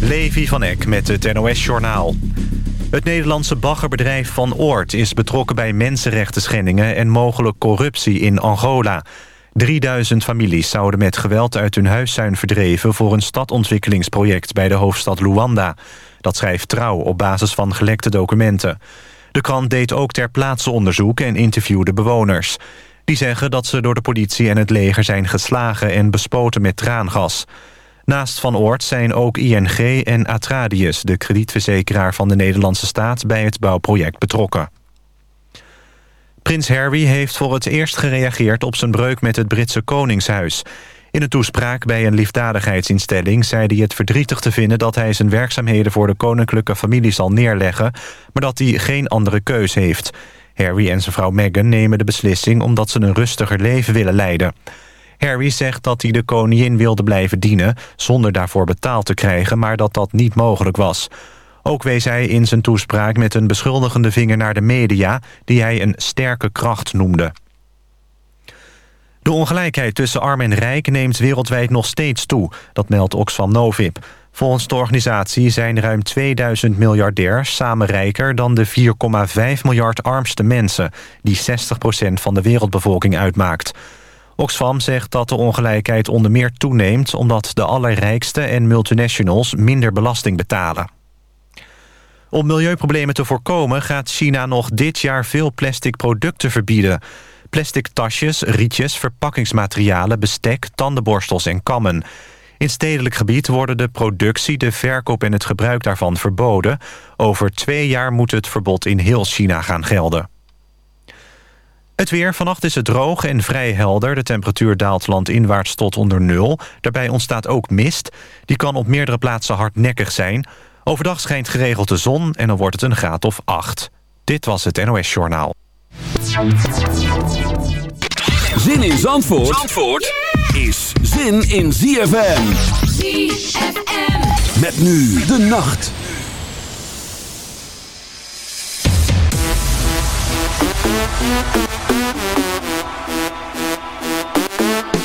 Levi van Eck met het NOS-journaal. Het Nederlandse baggerbedrijf Van Oort is betrokken bij mensenrechten en mogelijk corruptie in Angola. 3000 families zouden met geweld uit hun huis zijn verdreven... voor een stadontwikkelingsproject bij de hoofdstad Luanda. Dat schrijft Trouw op basis van gelekte documenten. De krant deed ook ter plaatse onderzoek en interviewde bewoners. Die zeggen dat ze door de politie en het leger zijn geslagen... en bespoten met traangas. Naast Van Oort zijn ook ING en Atradius... de kredietverzekeraar van de Nederlandse staat... bij het bouwproject betrokken. Prins Harry heeft voor het eerst gereageerd op zijn breuk met het Britse Koningshuis. In een toespraak bij een liefdadigheidsinstelling zei hij het verdrietig te vinden dat hij zijn werkzaamheden voor de koninklijke familie zal neerleggen, maar dat hij geen andere keus heeft. Harry en zijn vrouw Meghan nemen de beslissing omdat ze een rustiger leven willen leiden. Harry zegt dat hij de koningin wilde blijven dienen... zonder daarvoor betaald te krijgen, maar dat dat niet mogelijk was. Ook wees hij in zijn toespraak met een beschuldigende vinger naar de media... die hij een sterke kracht noemde. De ongelijkheid tussen arm en rijk neemt wereldwijd nog steeds toe. Dat meldt Oxfam Novib. Volgens de organisatie zijn ruim 2000 miljardairs samen rijker... dan de 4,5 miljard armste mensen... die 60% van de wereldbevolking uitmaakt. Oxfam zegt dat de ongelijkheid onder meer toeneemt... omdat de allerrijkste en multinationals minder belasting betalen. Om milieuproblemen te voorkomen gaat China nog dit jaar veel plastic producten verbieden. Plastic tasjes, rietjes, verpakkingsmaterialen, bestek, tandenborstels en kammen. In stedelijk gebied worden de productie, de verkoop en het gebruik daarvan verboden. Over twee jaar moet het verbod in heel China gaan gelden. Het weer. Vannacht is het droog en vrij helder. De temperatuur daalt landinwaarts tot onder nul. Daarbij ontstaat ook mist. Die kan op meerdere plaatsen hardnekkig zijn. Overdag schijnt geregeld de zon en dan wordt het een graad of acht. Dit was het NOS Journaal. Zin in Zandvoort, Zandvoort is zin in ZFM. ZFM. Met nu de nacht. Thank you.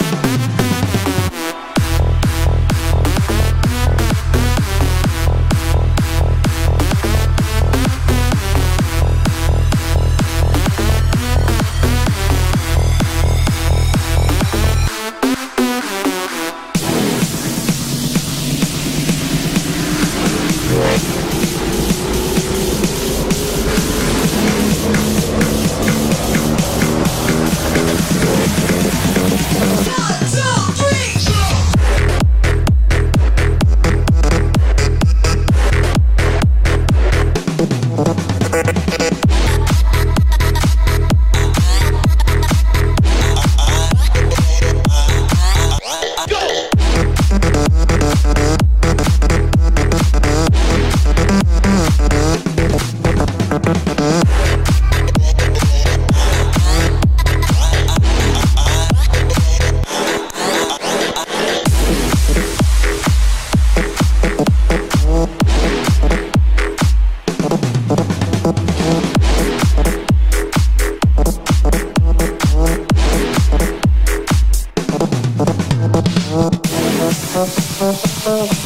Thank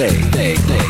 day. day, day.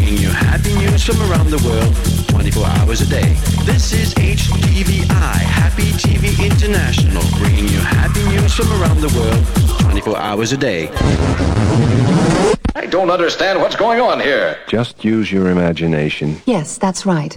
bringing you happy news from around the world 24 hours a day. This is HTVI, Happy TV International, bringing you happy news from around the world 24 hours a day. I don't understand what's going on here. Just use your imagination. Yes, that's right.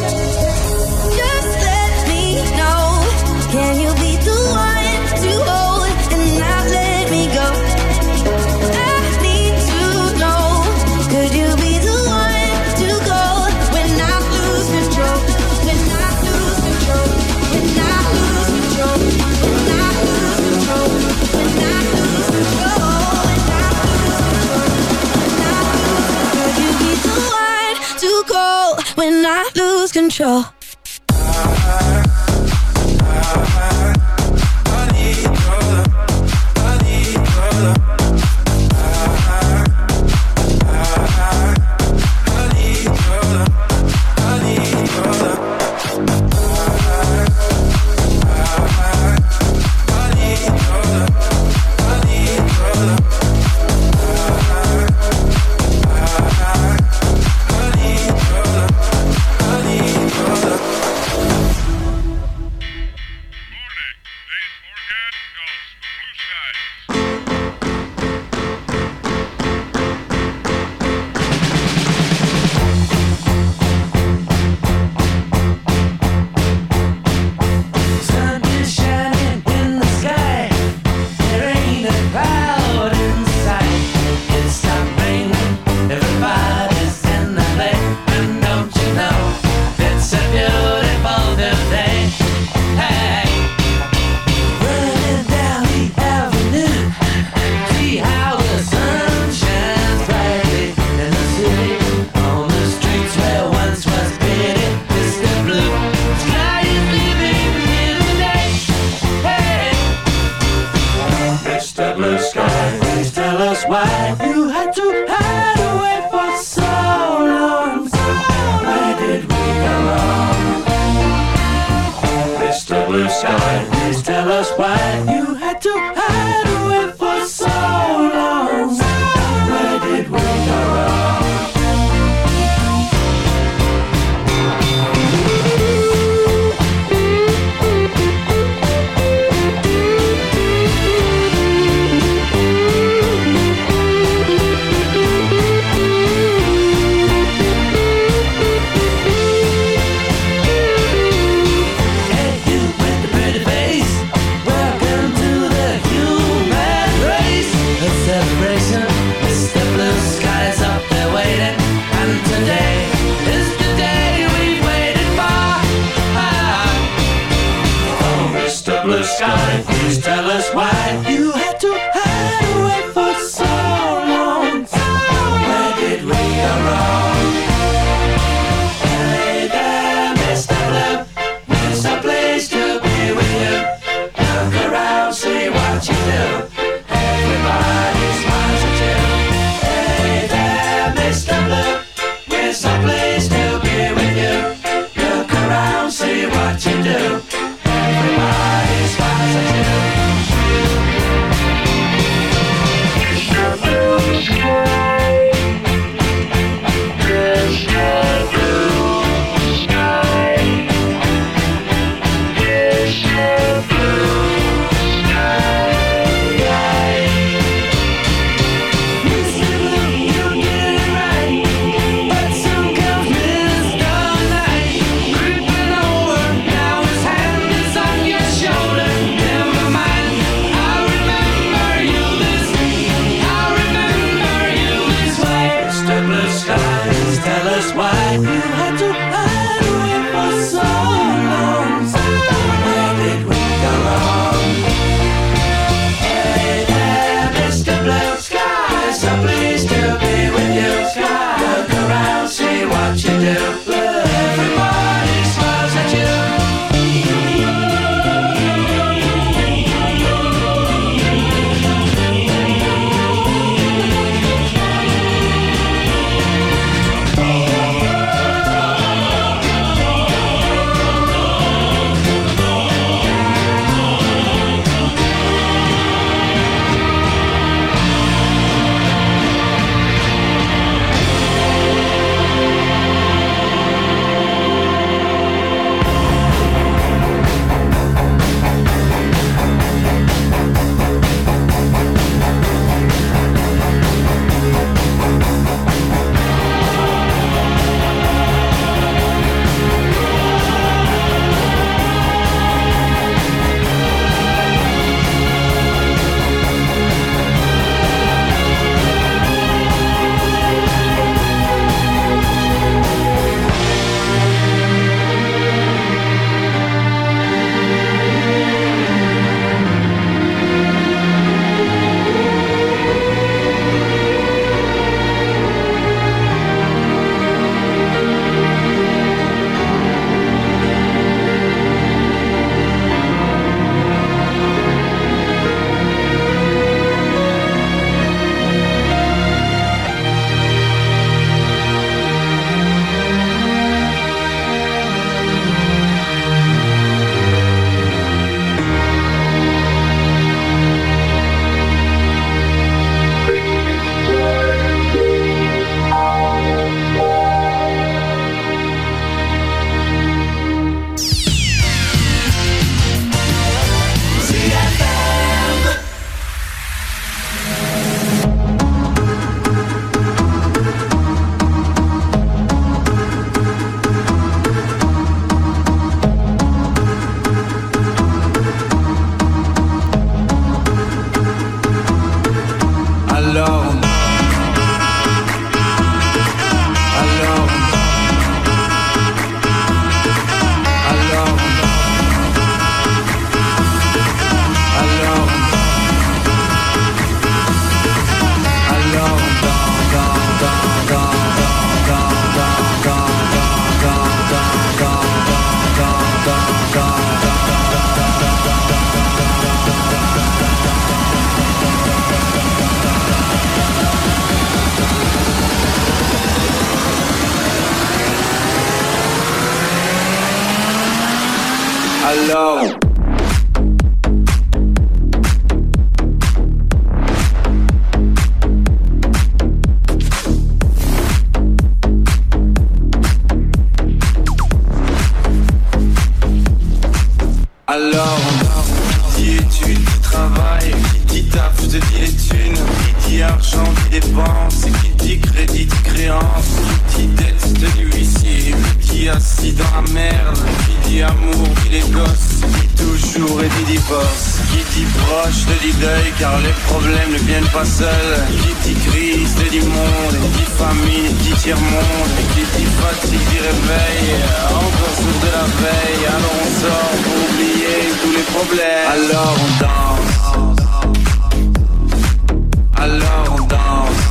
Control. Why you had to hide away for so long? Where did we go wrong? Please tell us. Please tell us why. Créance, qui dette de l'huissier, qui assis dans la merde, qui dit amour, qui les gosses, qui toujours et dit divorce, qui dit proche, te dit deuil, car les problèmes ne viennent pas seuls, qui dit crise, te dit monde, qui dit famille, qui dit tiers-monde, qui dit fatigue, dit réveil, encore sourd de la veille, alors on sort pour oublier tous les problèmes, alors on danse. Alors on danse.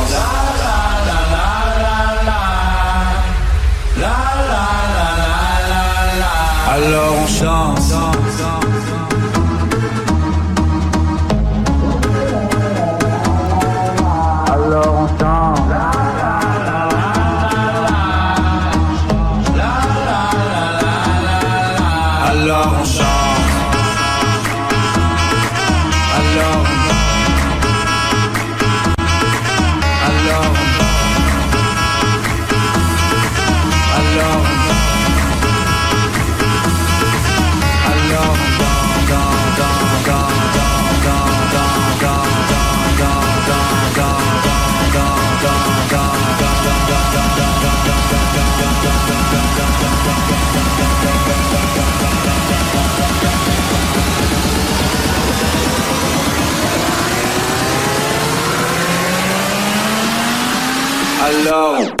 Alors on chante. Hello.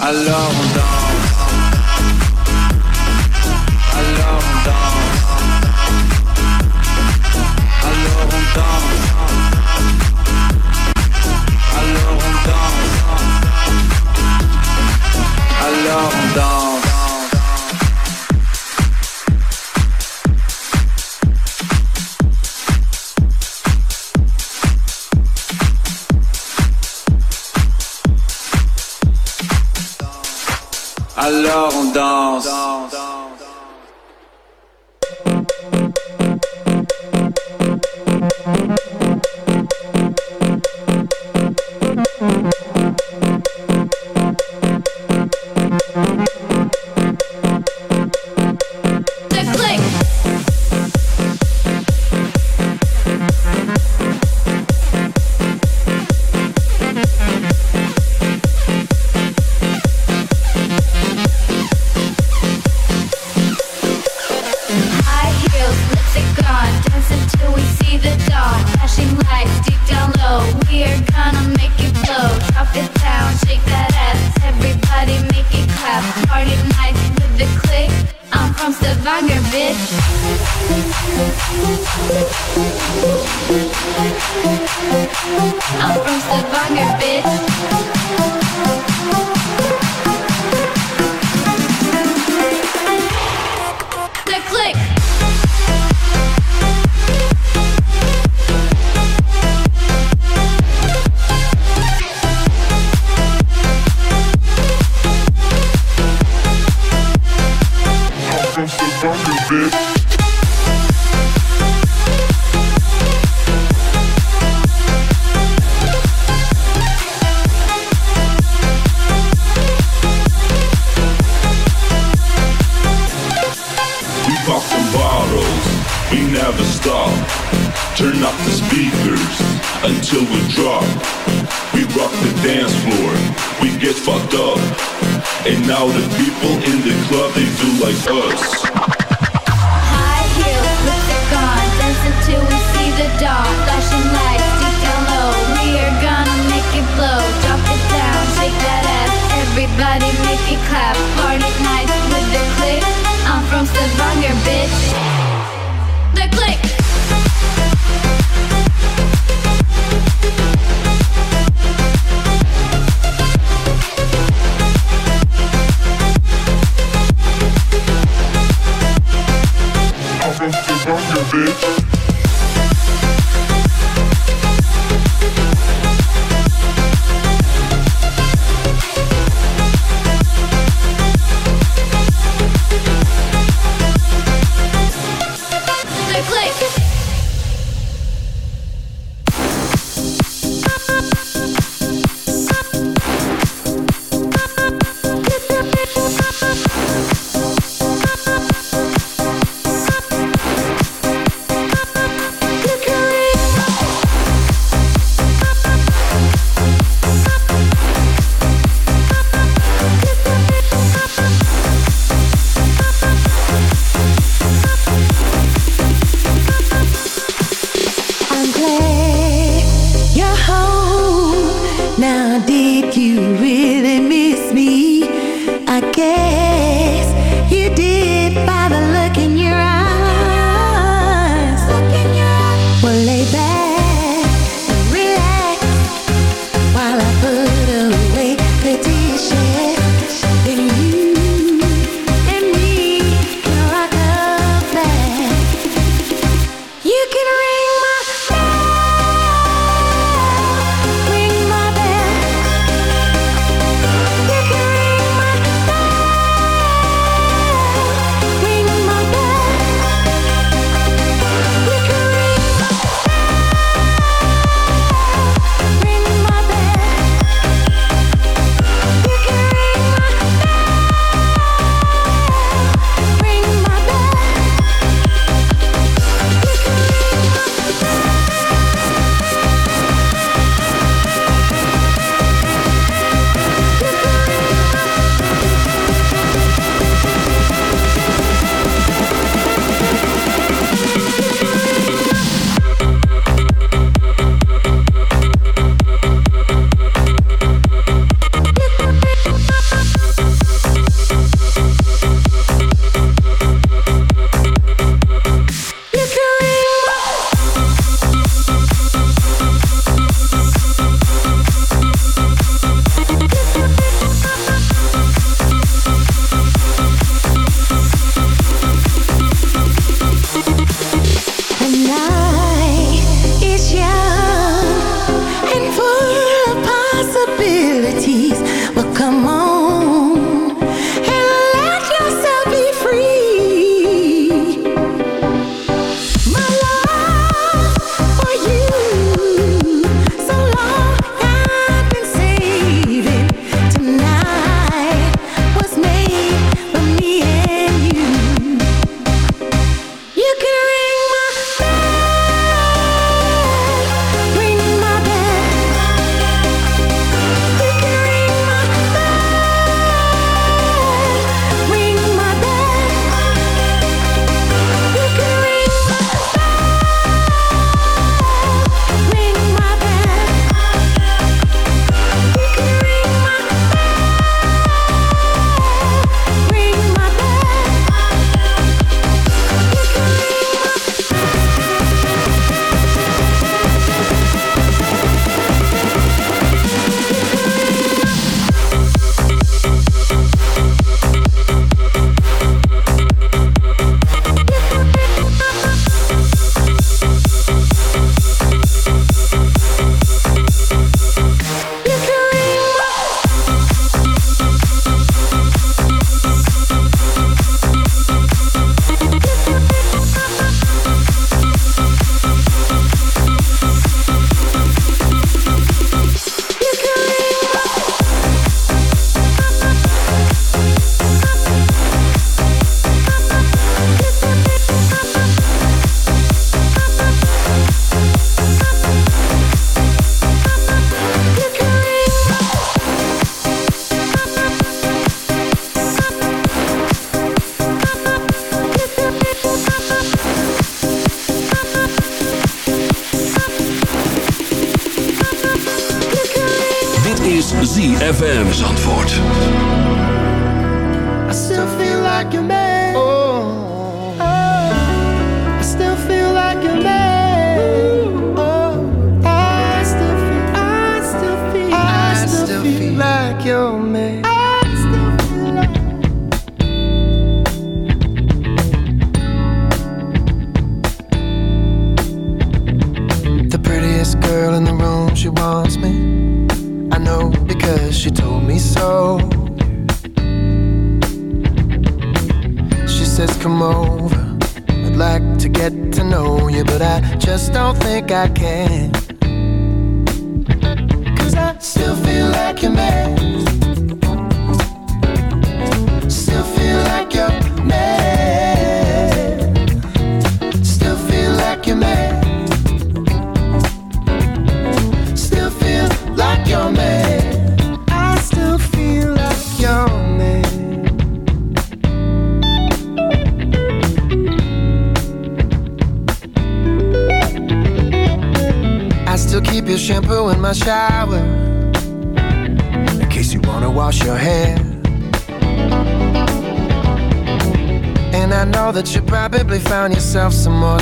Alors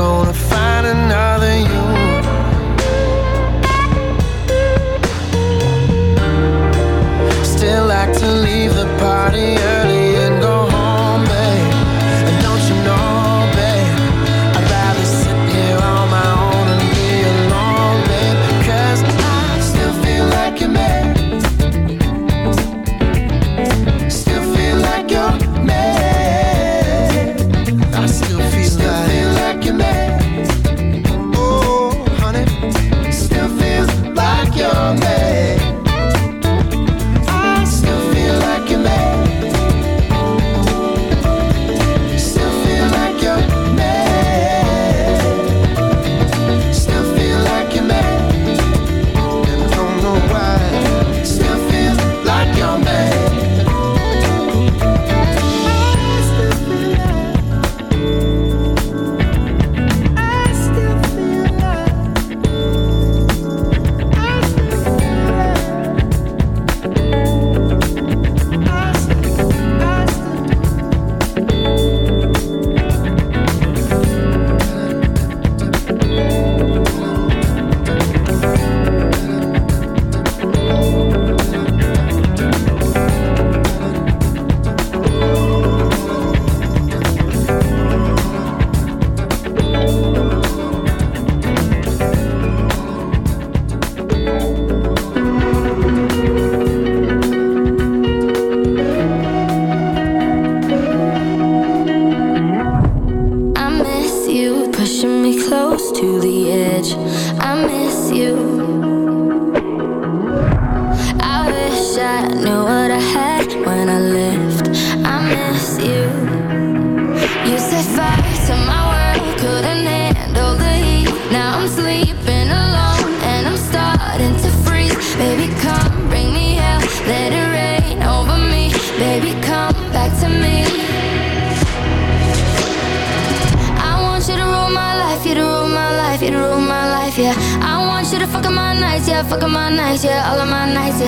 gonna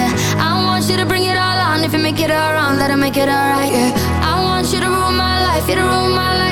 yeah. I want you to bring it all on. If you make it all wrong, let it make it all right, yeah. I want you to rule my life, you to rule my life.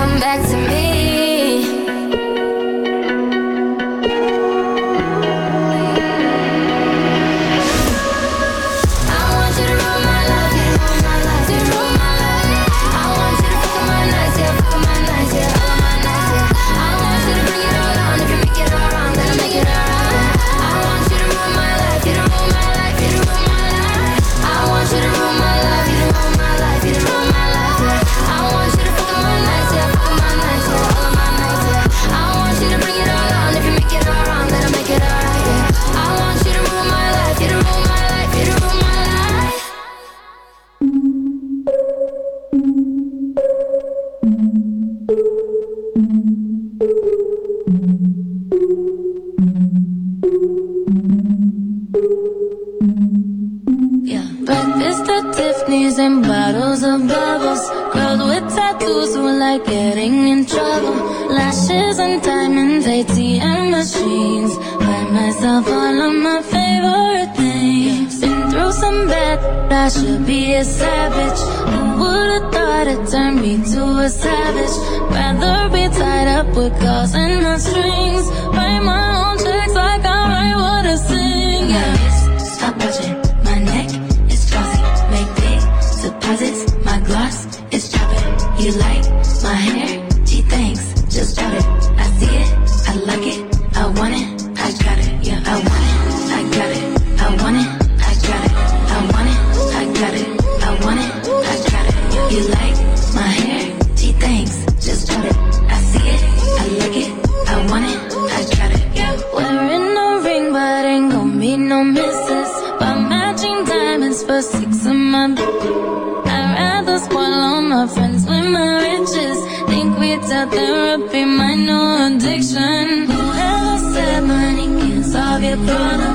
come back to me. a savage. Who would've thought it turned me to a savage? Rather be tied up with cause and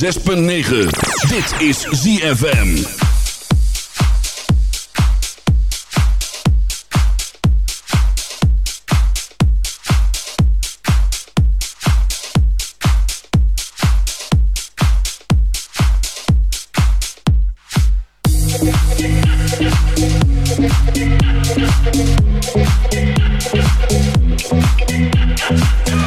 106.9. Dit is ZFM. Thank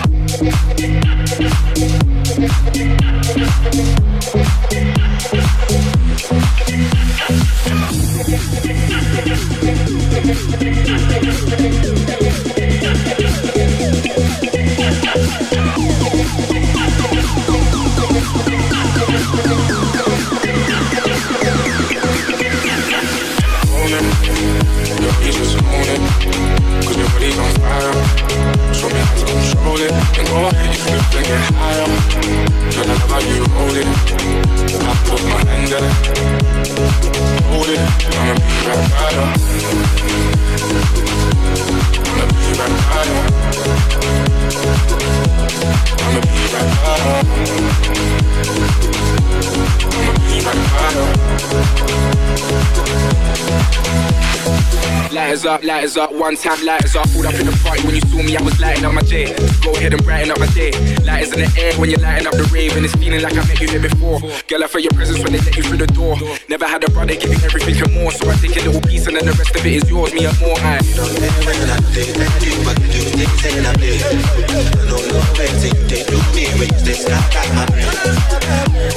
Lighters up, one time lighters up. Pulled up in the party when you saw me, I was lighting up my day. Go ahead and brighten up my day. Lighters in the air when you're lighting up the rave, and it's feeling like I met you here before. Girl, I felt your presence when they let you through the door. Never had a brother give you everything and more, so I take a little piece and then the rest of it is yours, me and more. I I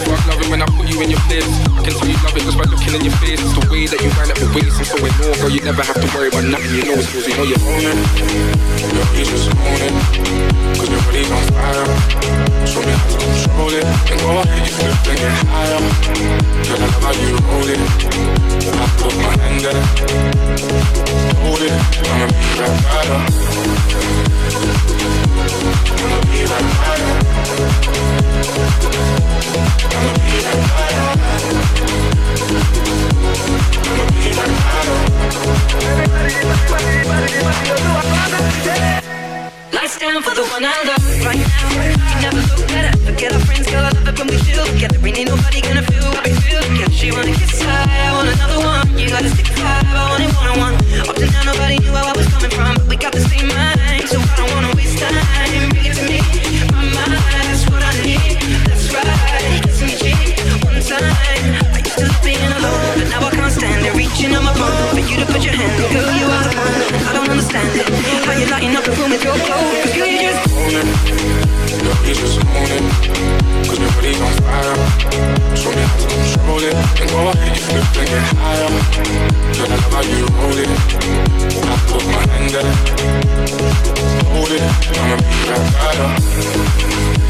Fuck loving when I put you in your place. I can tell you love it just by looking in your face. It's the way that you wind up your waist, and so in more, girl, you never have to worry about nothing. You know it's yours, you know you're own it. Your peace just own it. Cause your body's on fire. Show me how to control it. And go ahead, you flip and get higher. Girl, I love how you roll it. I put my hand. Hold it. I'ma be right rider. I'ma be right. I'ma be right. I'ma be right Lights down for the one I love right now. You never look better. Forget our friends, girl. I love it when we chill together. Ain't nobody gonna feel She wanna kiss high, I want another one. You gotta stick five, I want it one on one. Up to now, nobody knew where I was coming from, but we got the same mind, so I don't wanna waste time. Bring it to me, my mind, that's what I need. That's right, kiss me one time. I used to love being alone, but now I can't stand it. Reaching on my phone for you to put your hand. Girl, you are the one, I don't understand it. How you lighting up the room with your? 'Cause girl, you just Cause your body's on fire. And you get higher. I love how you roll it. I put my hand there. Hold it. I'ma be right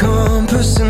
compass in